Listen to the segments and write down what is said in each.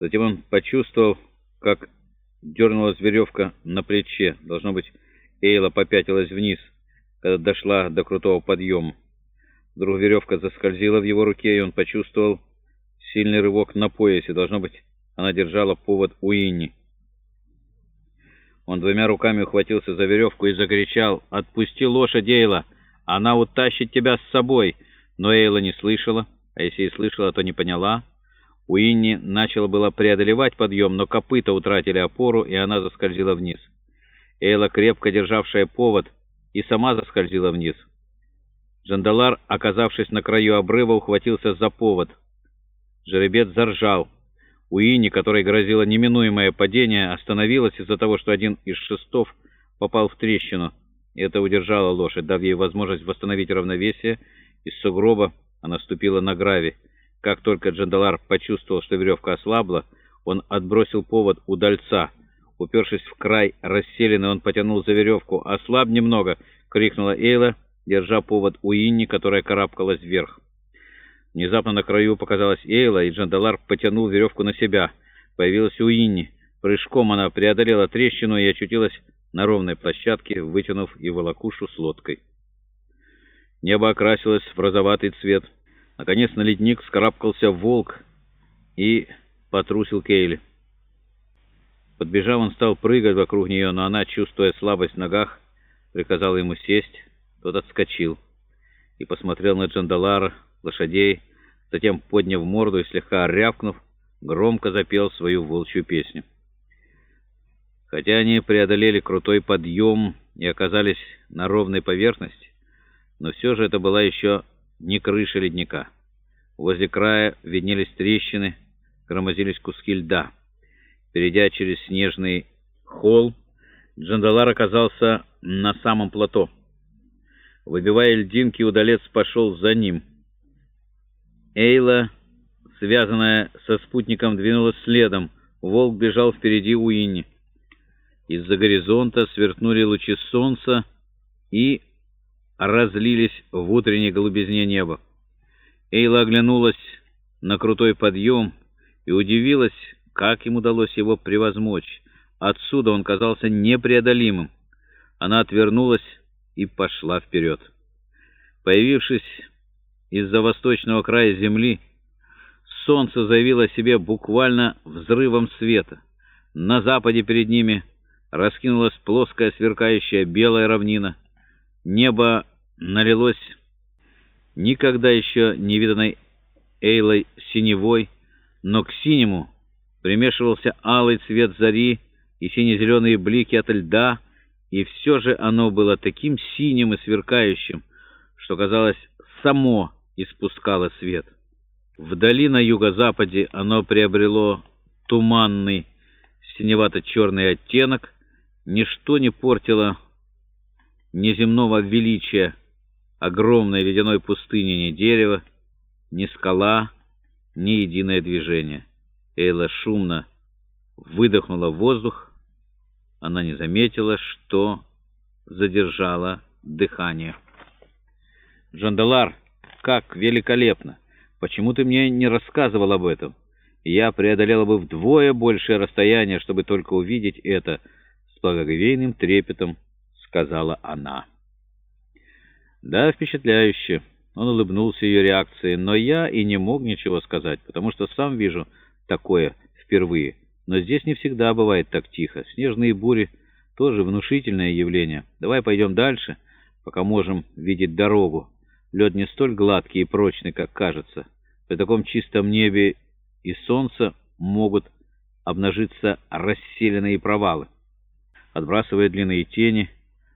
Затем он почувствовал, как дернулась веревка на плече. Должно быть, Эйла попятилась вниз, когда дошла до крутого подъема. Вдруг веревка заскользила в его руке, и он почувствовал сильный рывок на поясе. Должно быть, она держала повод у Инни. Он двумя руками ухватился за веревку и закричал «Отпусти лошадь, Эйла! Она утащит тебя с собой!» Но Эйла не слышала, а если и слышала, то не поняла. Уинни начала было преодолевать подъем, но копыта утратили опору, и она заскользила вниз. Эйла, крепко державшая повод, и сама заскользила вниз. Джандалар, оказавшись на краю обрыва, ухватился за повод. Жеребец заржал. Уинни, которой грозило неминуемое падение, остановилась из-за того, что один из шестов попал в трещину. Это удержало лошадь, дав ей возможность восстановить равновесие. Из сугроба она ступила на гравий. Как только Джандалар почувствовал, что веревка ослабла, он отбросил повод удальца. Упершись в край расселены, он потянул за веревку. «Ослаб немного!» — крикнула Эйла, держа повод у Инни, которая карабкалась вверх. Внезапно на краю показалась Эйла, и Джандалар потянул веревку на себя. Появилась Уинни. Прыжком она преодолела трещину и очутилась на ровной площадке, вытянув и волокушу с лодкой. Небо окрасилось в розоватый цвет. Наконец на ледник скарабкался волк и потрусил Кейли. Подбежав, он стал прыгать вокруг нее, но она, чувствуя слабость в ногах, приказала ему сесть. Тот отскочил и посмотрел на Джандалара, лошадей, затем, подняв морду и слегка рявкнув, громко запел свою волчью песню. Хотя они преодолели крутой подъем и оказались на ровной поверхности, но все же это была еще не крыша ледника. Возле края виднелись трещины, громозились куски льда. Перейдя через снежный холл, Джандалар оказался на самом плато. Выбивая льдинки, удалец пошел за ним. Эйла, связанная со спутником, двинулась следом. Волк бежал впереди Уинни. Из-за горизонта сверкнули лучи солнца и разлились в утренней голубизне неба. Эйла оглянулась на крутой подъем и удивилась, как им удалось его превозмочь. Отсюда он казался непреодолимым. Она отвернулась и пошла вперед. Появившись из-за восточного края земли, солнце заявило о себе буквально взрывом света. На западе перед ними раскинулась плоская сверкающая белая равнина. Небо налилось никогда еще не виданной Эйлой синевой, но к синему примешивался алый цвет зари и сине-зеленые блики от льда, и все же оно было таким синим и сверкающим, что, казалось, само испускало свет. Вдали на юго-западе оно приобрело туманный синевато-черный оттенок, ничто не портило неземного величия огромной ледяной пустыни ни дерева, ни скала, ни единое движение. Эйла шумно выдохнула воздух. Она не заметила, что задержала дыхание. «Джандалар, как великолепно! Почему ты мне не рассказывал об этом? Я преодолела бы вдвое большее расстояние, чтобы только увидеть это с благоговейным трепетом» сказала она. Да, впечатляюще. Он улыбнулся ее реакции, но я и не мог ничего сказать, потому что сам вижу такое впервые. Но здесь не всегда бывает так тихо. Снежные бури тоже внушительное явление. Давай пойдем дальше, пока можем видеть дорогу. Лед не столь гладкий и прочный, как кажется. При таком чистом небе и солнце могут обнажиться расселенные провалы. Отбрасывая длинные тени,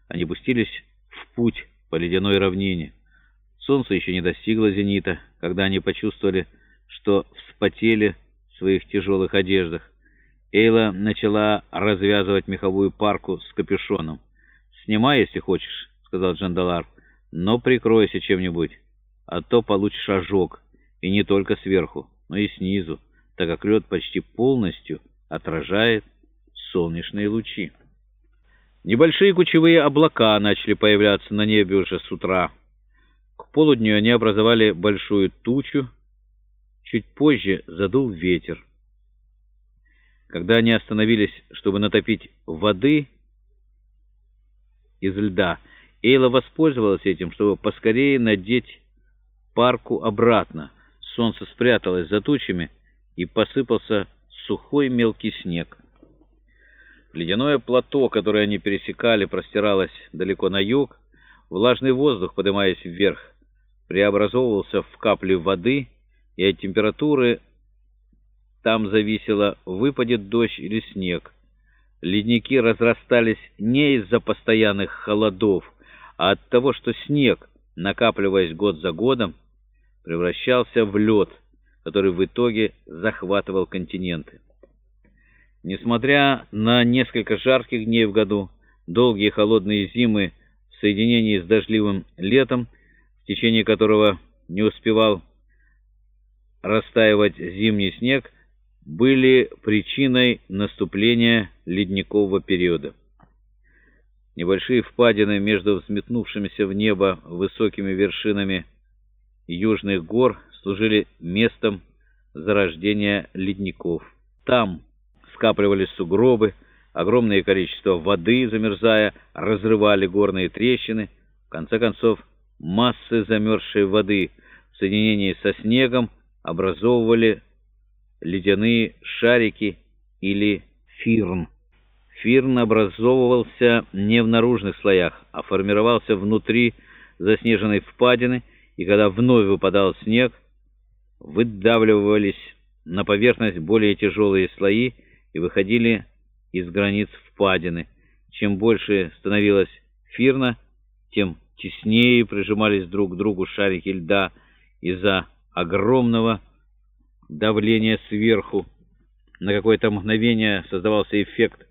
они пустились в путь по ледяной равнине. Солнце еще не достигло зенита, когда они почувствовали, что вспотели в своих тяжелых одеждах. Эйла начала развязывать меховую парку с капюшоном. «Снимай, если хочешь», — сказал Джандалар, — «но прикройся чем-нибудь, а то получишь ожог, и не только сверху, но и снизу, так как лед почти полностью отражает солнечные лучи». Небольшие кучевые облака начали появляться на небе уже с утра. К полудню они образовали большую тучу. Чуть позже задул ветер. Когда они остановились, чтобы натопить воды из льда, Эйла воспользовалась этим, чтобы поскорее надеть парку обратно. Солнце спряталось за тучами, и посыпался сухой мелкий снег. Ледяное плато, которое они пересекали, простиралось далеко на юг. Влажный воздух, поднимаясь вверх, преобразовывался в капли воды, и от температуры там зависело, выпадет дождь или снег. Ледники разрастались не из-за постоянных холодов, а от того, что снег, накапливаясь год за годом, превращался в лед, который в итоге захватывал континенты. Несмотря на несколько жарких дней в году, долгие холодные зимы в соединении с дождливым летом, в течение которого не успевал растаивать зимний снег, были причиной наступления ледникового периода. Небольшие впадины между взметнувшимися в небо высокими вершинами южных гор служили местом зарождения ледников. Там скапливались сугробы, огромное количество воды, замерзая, разрывали горные трещины. В конце концов, массы замерзшей воды в соединении со снегом образовывали ледяные шарики или фирн. Фирн образовывался не в наружных слоях, а формировался внутри заснеженной впадины, и когда вновь выпадал снег, выдавливались на поверхность более тяжелые слои и выходили из границ впадины. Чем больше становилась фирна, тем теснее прижимались друг к другу шарики льда из-за огромного давления сверху. На какое-то мгновение создавался эффект